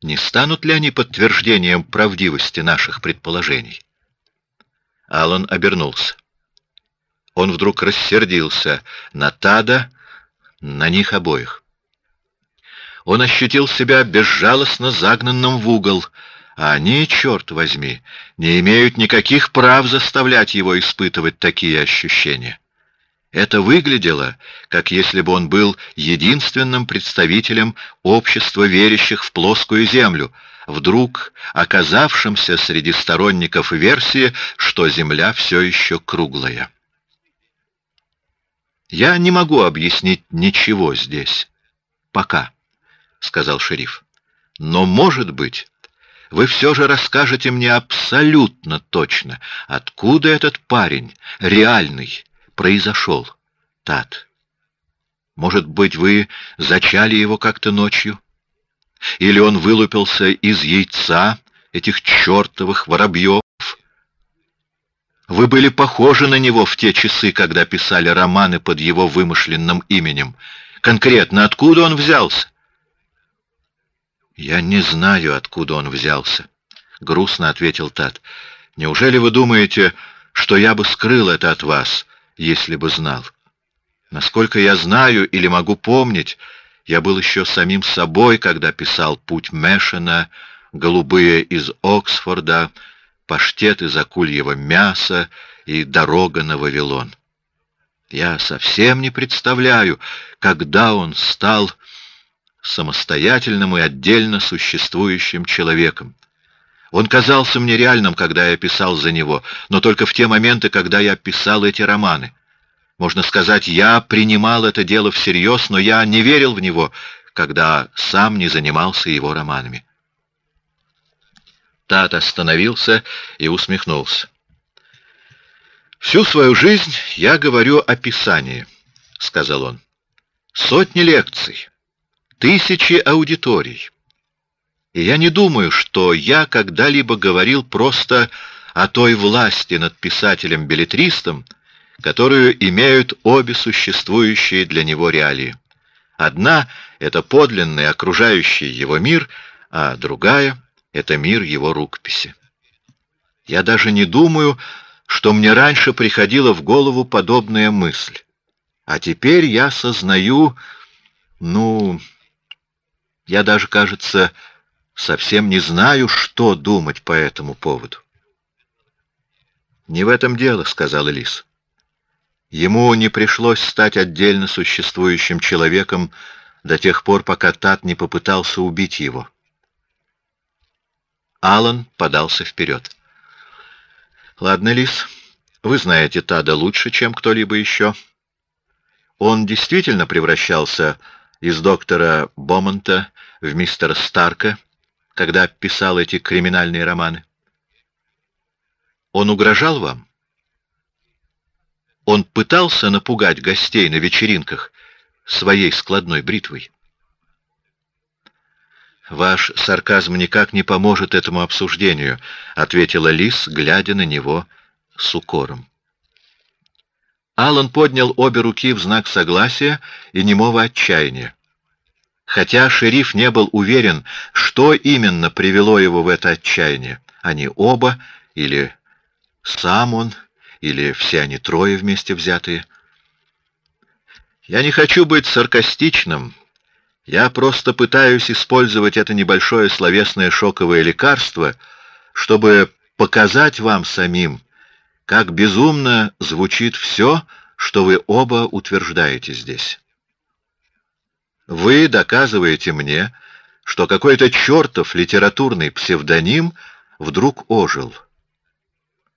A: не станут ли они подтверждением правдивости наших предположений? Алан обернулся. Он вдруг рассердился на Тада, на них обоих. Он ощутил себя безжалостно загнанным в угол, а они, черт возьми, не имеют никаких прав заставлять его испытывать такие ощущения. Это выглядело, как если бы он был единственным представителем общества верящих в плоскую землю, вдруг оказавшимся среди сторонников версии, что Земля все еще круглая. «Я не могу объяснить ничего здесь. Пока», — сказал шериф. «Но, может быть, вы все же расскажете мне абсолютно точно, откуда этот парень, реальный, произошел, Тат? Может быть, вы зачали его как-то ночью? Или он вылупился из яйца этих чертовых воробьев? Вы были похожи на него в те часы, когда писали романы под его вымышленным именем. Конкретно, откуда он взялся? Я не знаю, откуда он взялся, — грустно ответил Тат. Неужели вы думаете, что я бы скрыл это от вас, если бы знал. Насколько я знаю или могу помнить, я был еще самим собой, когда писал «Путь Мэшена», «Голубые из Оксфорда», «Паштет из акульего мяса» и «Дорога на Вавилон». Я совсем не представляю, когда он стал самостоятельным и отдельно существующим человеком. Он казался мне реальным, когда я писал за него, но только в те моменты, когда я писал эти романы. Можно сказать, я принимал это дело всерьез, но я не верил в него, когда сам не занимался его романами. Тат остановился и усмехнулся. «Всю свою жизнь я говорю о Писании», — сказал он. «Сотни лекций, тысячи аудиторий. И я не думаю, что я когда-либо говорил просто о той власти над писателем-билетристом, которую имеют обе существующие для него реалии. Одна — это подлинный окружающий его мир, а другая — это мир его рукописи. Я даже не думаю, что мне раньше приходила в голову подобная мысль. А теперь я сознаю, ну, я даже, кажется, совсем не знаю, что думать по этому поводу. «Не в этом дело», — сказал Элис. Ему не пришлось стать отдельно существующим человеком до тех пор, пока Тат не попытался убить его. Алан подался вперед. «Ладно, Лис, вы знаете Тада лучше, чем кто-либо еще. Он действительно превращался из доктора Бомонта в мистера Старка, когда писал эти криминальные романы? Он угрожал вам? Он пытался напугать гостей на вечеринках своей складной бритвой? «Ваш сарказм никак не поможет этому обсуждению», — ответила Лис, глядя на него с укором. Алан поднял обе руки в знак согласия и немого отчаяния. Хотя шериф не был уверен, что именно привело его в это отчаяние. Они оба, или сам он, или все они трое вместе взятые. Я не хочу быть саркастичным. Я просто пытаюсь использовать это небольшое словесное шоковое лекарство, чтобы показать вам самим, как безумно звучит все, что вы оба утверждаете здесь. Вы доказываете мне, что какой-то чертов литературный псевдоним вдруг ожил.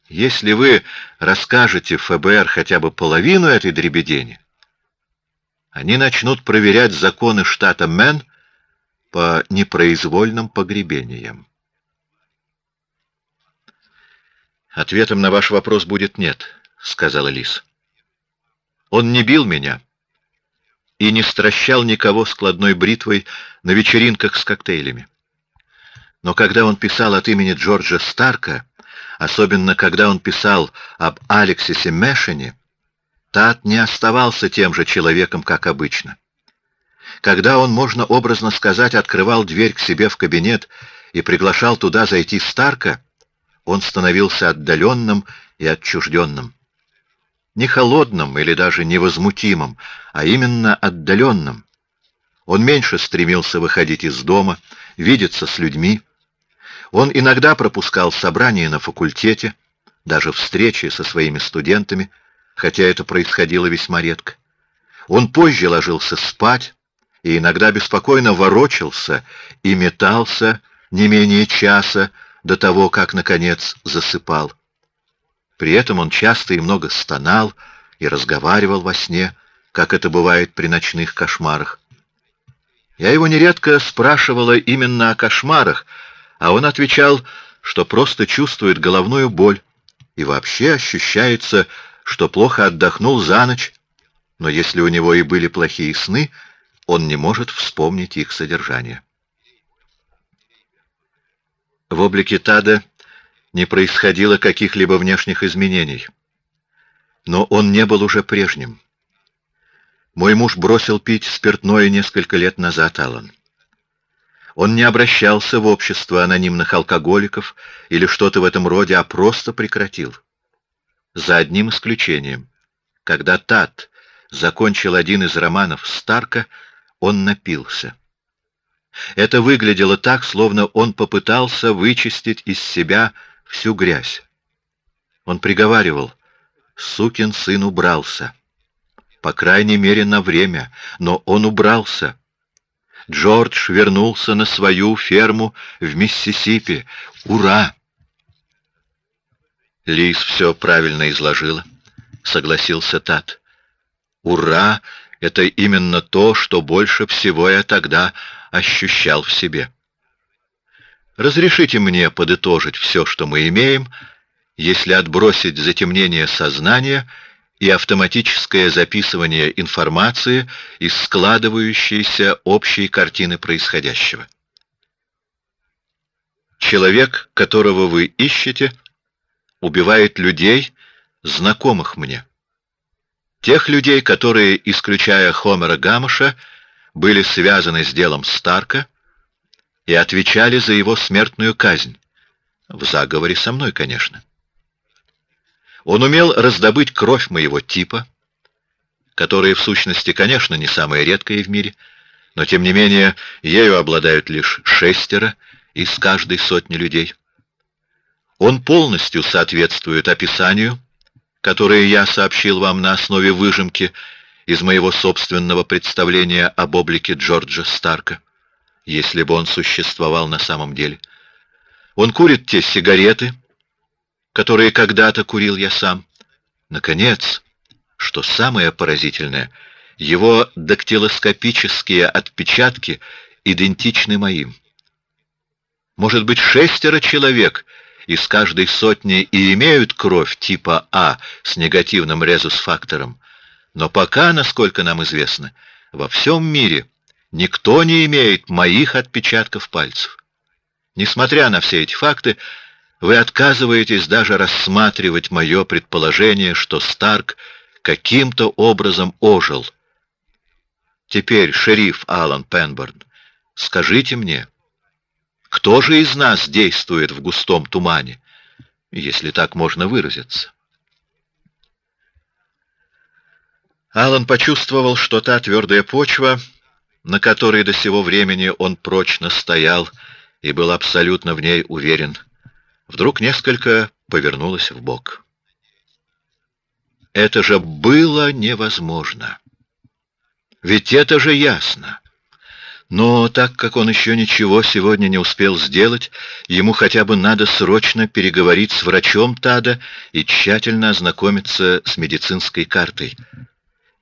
A: Если вы расскажете ФБР хотя бы половину этой дребедени, они начнут проверять законы штата Мэн по непроизвольным погребениям. Ответом на ваш вопрос будет нет, сказала Лис. Он не бил меня и не стращал никого складной бритвой на вечеринках с коктейлями. Но когда он писал от имени Джорджа Старка, особенно когда он писал об Алексисе Мэшине, Тат не оставался тем же человеком, как обычно. Когда он, можно образно сказать, открывал дверь к себе в кабинет и приглашал туда зайти Старка, он становился отдаленным и отчужденным. Не холодным или даже невозмутимым, а именно отдаленным. Он меньше стремился выходить из дома, видеться с людьми. Он иногда пропускал собрания на факультете, даже встречи со своими студентами, хотя это происходило весьма редко. Он позже ложился спать и иногда беспокойно ворочался и метался не менее часа, до того, как, наконец, засыпал. При этом он часто и много стонал и разговаривал во сне, как это бывает при ночных кошмарах. Я его нередко спрашивала именно о кошмарах, а он отвечал, что просто чувствует головную боль и вообще ощущается, что плохо отдохнул за ночь, но если у него и были плохие сны, он не может вспомнить их содержание. В облике Тада не происходило каких-либо внешних изменений. Но он не был уже прежним. Мой муж бросил пить спиртное несколько лет назад, Аллан. Он не обращался в общество анонимных алкоголиков или что-то в этом роде, а просто прекратил. За одним исключением. Когда Тад закончил один из романов Старка, он напился. Это выглядело так, словно он попытался вычистить из себя всю грязь. Он приговаривал, сукин сын убрался. По крайней мере, на время, но он убрался. Джордж вернулся на свою ферму в Миссисипи. Ура! Лис все правильно изложила, согласился Тат. Ура! Это именно то, что больше всего я тогда ощущал в себе. Разрешите мне подытожить все, что мы имеем, если отбросить затемнение сознания и автоматическое записывание информации из складывающейся общей картины происходящего. Человек, которого вы ищете, убивает людей, знакомых мне. Тех людей, которые, исключая Хомера Гамуша, были связаны с делом Старка и отвечали за его смертную казнь. В заговоре со мной, конечно. Он умел раздобыть кровь моего типа, которая в сущности, конечно, не самая редкая в мире, но тем не менее ею обладают лишь шестеро из каждой сотни людей. Он полностью соответствует описанию, которое я сообщил вам на основе выжимки из моего собственного представления об облике Джорджа Старка, если бы он существовал на самом деле. Он курит те сигареты, которые когда-то курил я сам. Наконец, что самое поразительное, его дактилоскопические отпечатки идентичны моим. Может быть, шестеро человек из каждой сотни и имеют кровь типа А с негативным резус-фактором, но пока, насколько нам известно, во всем мире никто не имеет моих отпечатков пальцев. Несмотря на все эти факты, вы отказываетесь даже рассматривать мое предположение, что Старк каким-то образом ожил. Теперь, шериф Алан Пенборн, скажите мне, кто же из нас действует в густом тумане, если так можно выразиться? Алан почувствовал, что та твердая почва, на которой до сего времени он прочно стоял и был абсолютно в ней уверен, вдруг несколько повернулась в бок. Это же было невозможно. Ведь это же ясно. Но так как он еще ничего сегодня не успел сделать, ему хотя бы надо срочно переговорить с врачом Тада и тщательно ознакомиться с медицинской картой.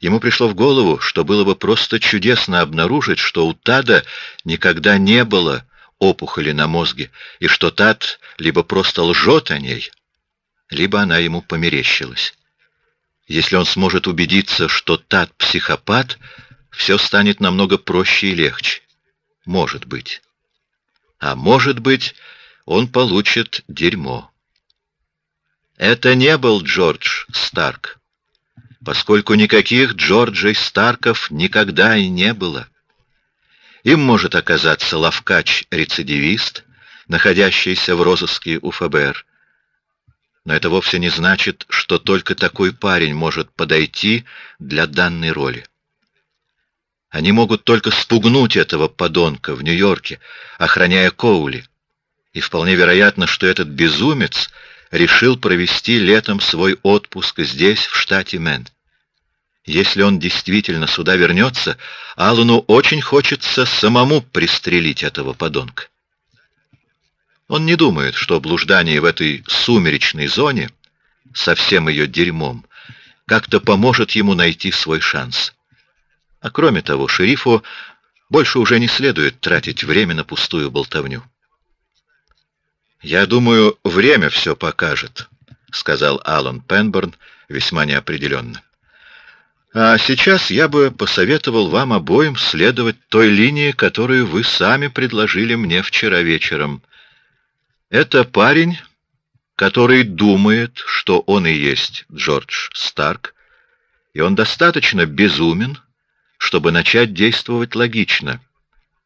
A: Ему пришло в голову, что было бы просто чудесно обнаружить, что у Тада никогда не было опухоли на мозге, и что Тад либо просто лжет о ней, либо она ему померещилась. Если он сможет убедиться, что Тад психопат, все станет намного проще и легче. Может быть. А может быть, он получит дерьмо. Это не был Джордж Старк, поскольку никаких Джорджей Старков никогда и не было. Им может оказаться ловкач-рецидивист, находящийся в розыске у ФБР. Но это вовсе не значит, что только такой парень может подойти для данной роли. Они могут только спугнуть этого подонка в Нью-Йорке, охраняя Коули. И вполне вероятно, что этот безумец решил провести летом свой отпуск здесь, в штате Мэн. Если он действительно сюда вернется, Аллану очень хочется самому пристрелить этого подонка. Он не думает, что блуждание в этой сумеречной зоне со всем ее дерьмом как-то поможет ему найти свой шанс. А кроме того, шерифу больше уже не следует тратить время на пустую болтовню. «Я думаю, время все покажет», — сказал Алан Пенберн весьма неопределенно. «А сейчас я бы посоветовал вам обоим следовать той линии, которую вы сами предложили мне вчера вечером. Это парень, который думает, что он и есть Джордж Старк, и он достаточно безумен, чтобы начать действовать логично.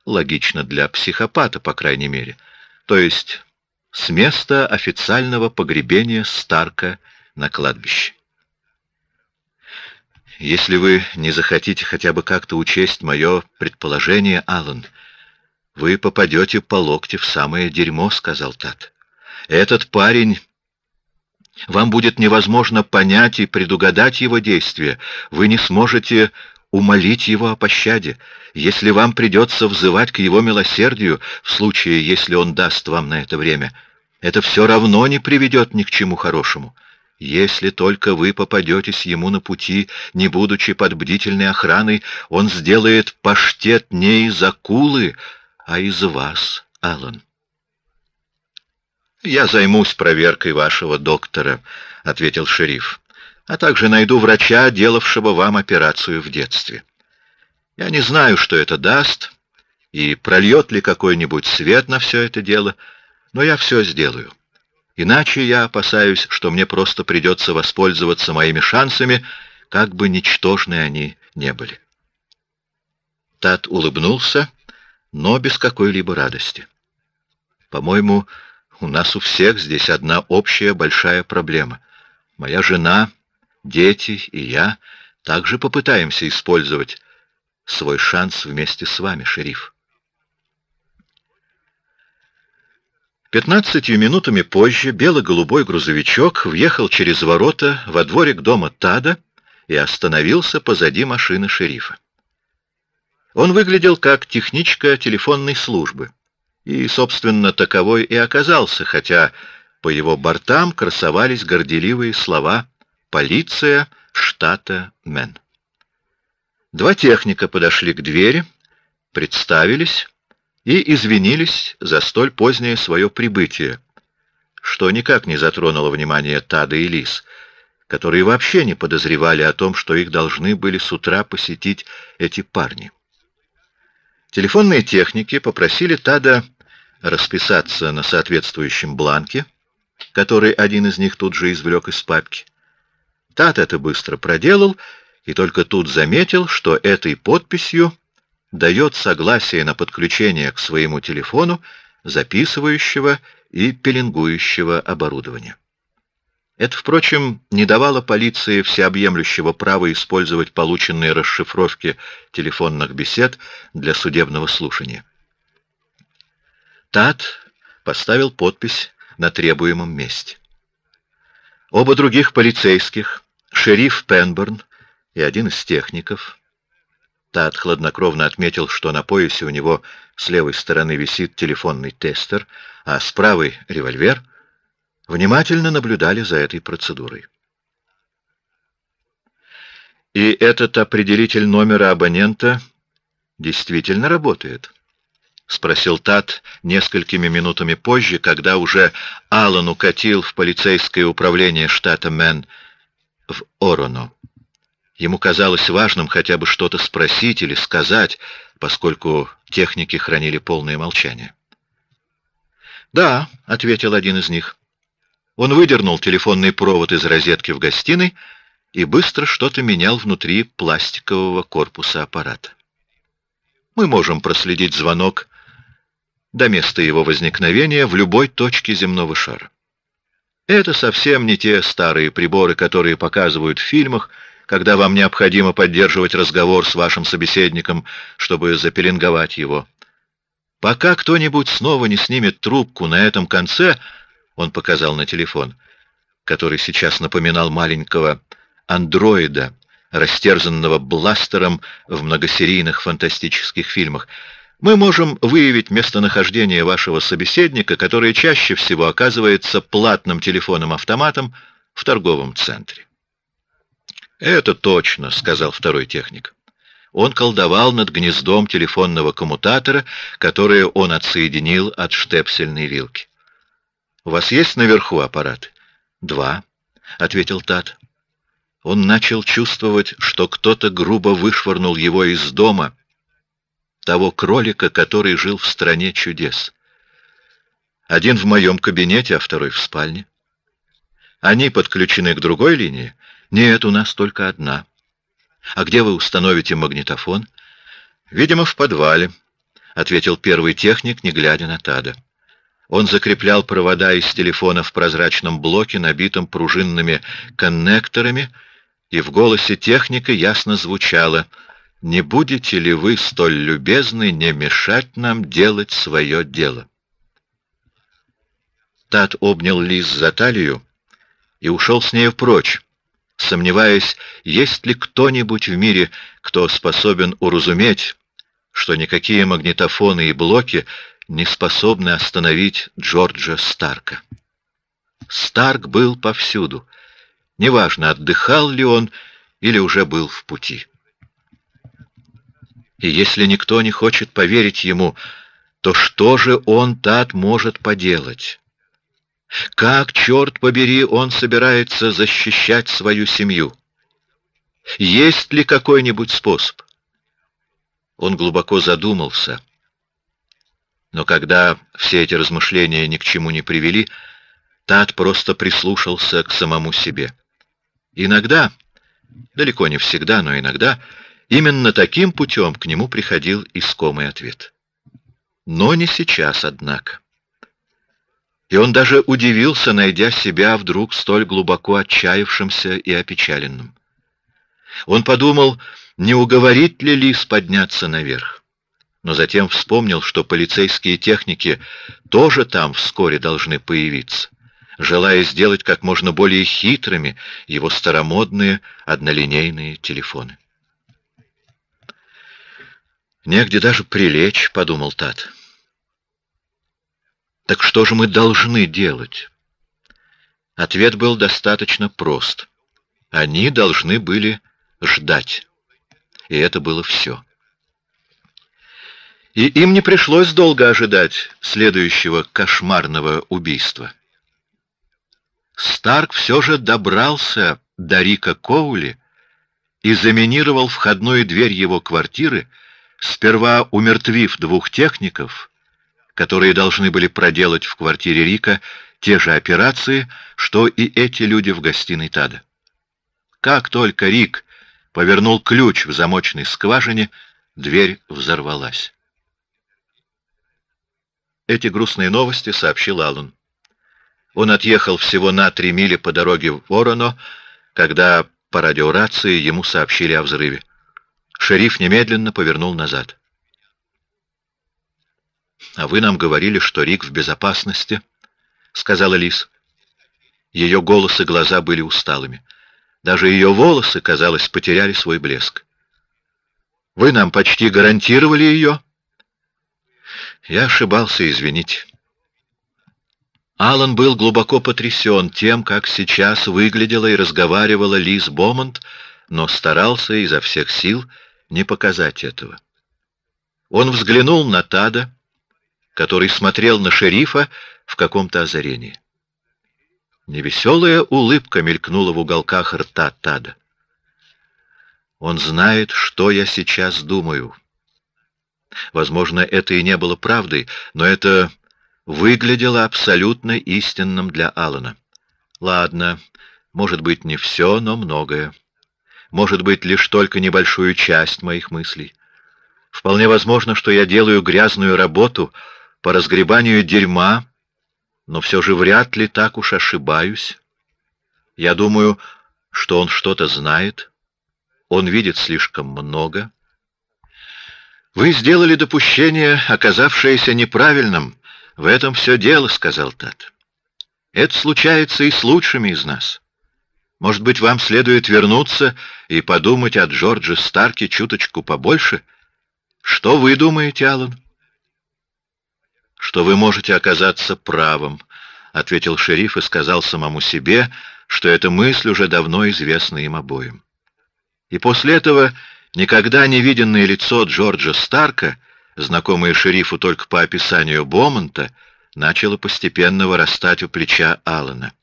A: Логично для психопата, по крайней мере. То есть с места официального погребения Старка на кладбище. Если вы не захотите хотя бы как-то учесть мое предположение, Аллан, вы попадете по локти в самое дерьмо, сказал Тат. Этот парень вам будет невозможно понять и предугадать его действия. Вы не сможете умолить его о пощаде, если вам придется взывать к его милосердию, в случае, если он даст вам на это время, это все равно не приведет ни к чему хорошему. Если только вы попадетесь ему на пути, не будучи под бдительной охраной, он сделает паштет не из акулы, а из вас, Аллан. «Я займусь проверкой вашего доктора», — ответил шериф а также найду врача, делавшего вам операцию в детстве. Я не знаю, что это даст, и прольет ли какой-нибудь свет на все это дело, но я все сделаю. Иначе я опасаюсь, что мне просто придется воспользоваться моими шансами, как бы ничтожны они не были. Тат улыбнулся, но без какой-либо радости. По-моему, у нас у всех здесь одна общая большая проблема. Моя жена дети и я также попытаемся использовать свой шанс вместе с вами, шериф. Пятнадцатью минутами позже бело-голубой грузовичок въехал через ворота во дворик дома Тада и остановился позади машины шерифа. Он выглядел как техничка телефонной службы, и, собственно, таковой и оказался, хотя по его бортам красовались горделивые слова Полиция штата Мэн. Два техника подошли к двери, представились и извинились за столь позднее свое прибытие, что никак не затронуло внимание Тада и Лис, которые вообще не подозревали о том, что их должны были с утра посетить эти парни. Телефонные техники попросили Тада расписаться на соответствующем бланке, который один из них тут же извлек из папки. Тат это быстро проделал и только тут заметил, что этой подписью дает согласие на подключение к своему телефону записывающего и пеленгующего оборудования. Это, впрочем, не давало полиции всеобъемлющего права использовать полученные расшифровки телефонных бесед для судебного слушания. Тат поставил подпись на требуемом месте. Оба других полицейских, шериф Пенберн и один из техников, Тат хладнокровно отметил, что на поясе у него с левой стороны висит телефонный тестер, а с правой — револьвер, внимательно наблюдали за этой процедурой. И этот определитель номера абонента действительно работает? — спросил Тат несколькими минутами позже, когда уже Аллан укатил в полицейское управление штата Мэн в Ороно. Ему казалось важным хотя бы что-то спросить или сказать, поскольку техники хранили полное молчание. «Да», — ответил один из них. Он выдернул телефонный провод из розетки в гостиной и быстро что-то менял внутри пластикового корпуса аппарата. Мы можем проследить звонок до места его возникновения в любой точке земного шара. Это совсем не те старые приборы, которые показывают в фильмах, когда вам необходимо поддерживать разговор с вашим собеседником, чтобы запеленговать его. Пока кто-нибудь снова не снимет трубку на этом конце, он показал на телефон, который сейчас напоминал маленького андроида, растерзанного бластером в многосерийных фантастических фильмах, мы можем выявить местонахождение вашего собеседника, которое чаще всего оказывается платным телефоном-автоматом в торговом центре. «Это точно», — сказал второй техник. Он колдовал над гнездом телефонного коммутатора, которое он отсоединил от штепсельной вилки. «У вас есть наверху аппараты?» «Два», — ответил Тат. Он начал чувствовать, что кто-то грубо вышвырнул его из дома, того кролика, который жил в стране чудес. Один в моем кабинете, а второй в спальне. Они подключены к другой линии, нет, у нас только одна. А где вы установите магнитофон? Видимо, в подвале, ответил первый техник, не глядя на Тада. Он закреплял провода из телефона в прозрачном блоке, набитом пружинными коннекторами, и в голосе техника ясно звучало «Не будете ли вы столь любезны не мешать нам делать свое дело?» Тад обнял Лиз за талию и ушел с нею прочь, сомневаясь, есть ли кто-нибудь в мире, кто способен уразуметь, что никакие магнитофоны и блоки не способны остановить Джорджа Старка. Старк был повсюду. Неважно, отдыхал ли он или уже был в пути. И если никто не хочет поверить ему, то что же он, Тат, может поделать? Как, черт побери, он собирается защищать свою семью? Есть ли какой-нибудь способ? Он глубоко задумался. Но когда все эти размышления ни к чему не привели, Тат просто прислушался к самому себе. Иногда, далеко не всегда, но иногда, именно таким путем к нему приходил искомый ответ. Но не сейчас, однако. И он даже удивился, найдя себя вдруг столь глубоко отчаявшимся и опечаленным. Он подумал, не уговорить ли Лис подняться наверх. Но затем вспомнил, что полицейские техники тоже там вскоре должны появиться, желая сделать как можно более хитрыми его старомодные однолинейные телефоны. «Негде даже прилечь», — подумал Тат. Так что же мы должны делать? Ответ был достаточно прост. Они должны были ждать. И это было все. И им не пришлось долго ожидать следующего кошмарного убийства. Старк все же добрался до Рика Коули и заминировал входную дверь его квартиры, сперва умертвив двух техников, которые должны были проделать в квартире Рика те же операции, что и эти люди в гостиной Тада. Как только Рик повернул ключ в замочной скважине, дверь взорвалась. Эти грустные новости сообщил Аллан. Он отъехал всего на три мили по дороге в Вороно, когда по радиорации ему сообщили о взрыве. Шериф немедленно повернул назад. А вы нам говорили, что Рик в безопасности, сказала Лис. Ее голос и глаза были усталыми. Даже ее волосы, казалось, потеряли свой блеск. Вы нам почти гарантировали ее. Я ошибался, извините. Алан был глубоко потрясен тем, как сейчас выглядела и разговаривала Лиз Бомонд, но старался изо всех сил не показать этого. Он взглянул на Тада, который смотрел на шерифа в каком-то озарении. Невеселая улыбка мелькнула в уголках рта Тада. Он знает, что я сейчас думаю. Возможно, это и не было правдой, но это выглядело абсолютно истинным для Алана. Ладно, может быть не все, но многое. Может быть лишь только небольшую часть моих мыслей. Вполне возможно, что я делаю грязную работу по разгребанию дерьма, но все же вряд ли так уж ошибаюсь. Я думаю, что он что-то знает. Он видит слишком много. Вы сделали допущение, оказавшееся неправильным. В этом все дело, сказал Тат. Это случается и с лучшими из нас. Может быть, вам следует вернуться и подумать о Джордже Старке чуточку побольше — что вы думаете, Аллан? Что вы можете оказаться правым, ответил шериф и сказал самому себе, что эта мысль уже давно известна им обоим. И после этого никогда не виденное лицо Джорджа Старка, знакомое шерифу только по описанию Бомонта, начало постепенно вырастать у плеча Аллана.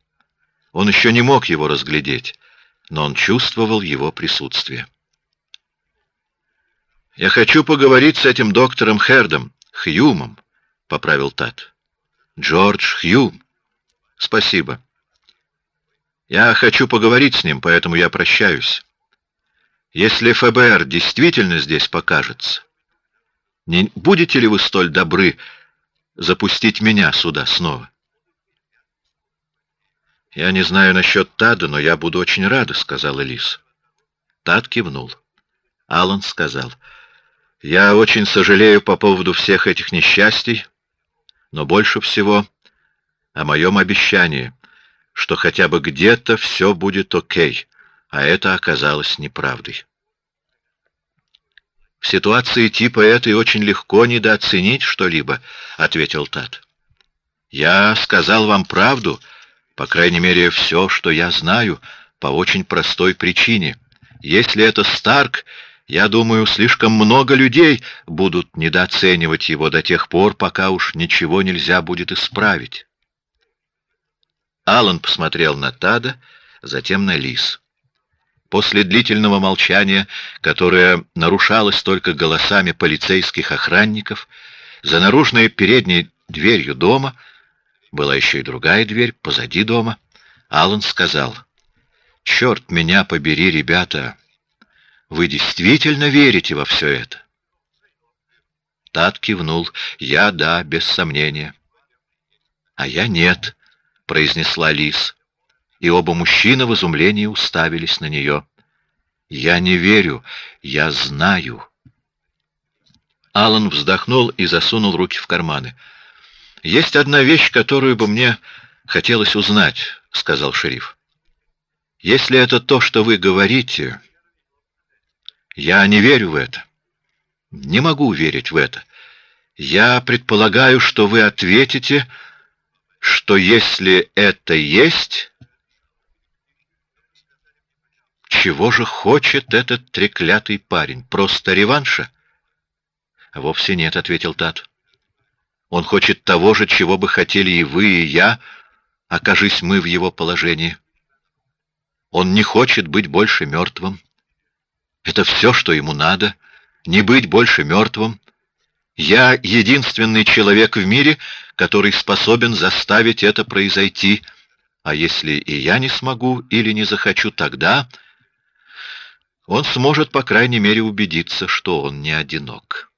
A: Он еще не мог его разглядеть, но он чувствовал его присутствие. Я хочу поговорить с этим доктором Хердом, Хьюмом, поправил Тат. Джордж Хьюм. Спасибо. Я хочу поговорить с ним, поэтому я прощаюсь. Если ФБР действительно здесь покажется, не будете ли вы столь добры запустить меня сюда снова? Я не знаю насчет Тада, но я буду очень рада, сказала Лис. Тад кивнул. Алан сказал: я очень сожалею по поводу всех этих несчастий, но больше всего о моем обещании, что хотя бы где-то все будет окей, а это оказалось неправдой. В ситуации типа этой очень легко недооценить что-либо, ответил Тат. Я сказал вам правду, по крайней мере все, что я знаю, по очень простой причине. Если это Старк, я думаю, слишком много людей будут недооценивать его до тех пор, пока уж ничего нельзя будет исправить. Алан посмотрел на Тада, затем на Лис. После длительного молчания, которое нарушалось только голосами полицейских охранников, за наружной передней дверью дома была еще и другая дверь позади дома. Алан сказал: "Черт меня побери, ребята! Вы действительно верите во все это? Тат кивнул. Я да, без сомнения. А я нет, произнесла Лис, и оба мужчины в изумлении уставились на нее. Я не верю, я знаю. Алан вздохнул и засунул руки в карманы. Есть одна вещь, которую бы мне хотелось узнать, сказал шериф. Если это то, что вы говорите, я не верю в это. Не могу верить в это. Я предполагаю, что вы ответите, что если это есть, чего же хочет этот треклятый парень? Просто реванша? Вовсе нет, ответил Тат. Он хочет того же, чего бы хотели и вы, и я, окажись мы в его положении. Он не хочет быть больше мертвым. Это все, что ему надо, не быть больше мертвым. Я единственный человек в мире, который способен заставить это произойти. А если и я не смогу или не захочу, тогда он сможет, по крайней мере, убедиться, что он не одинок.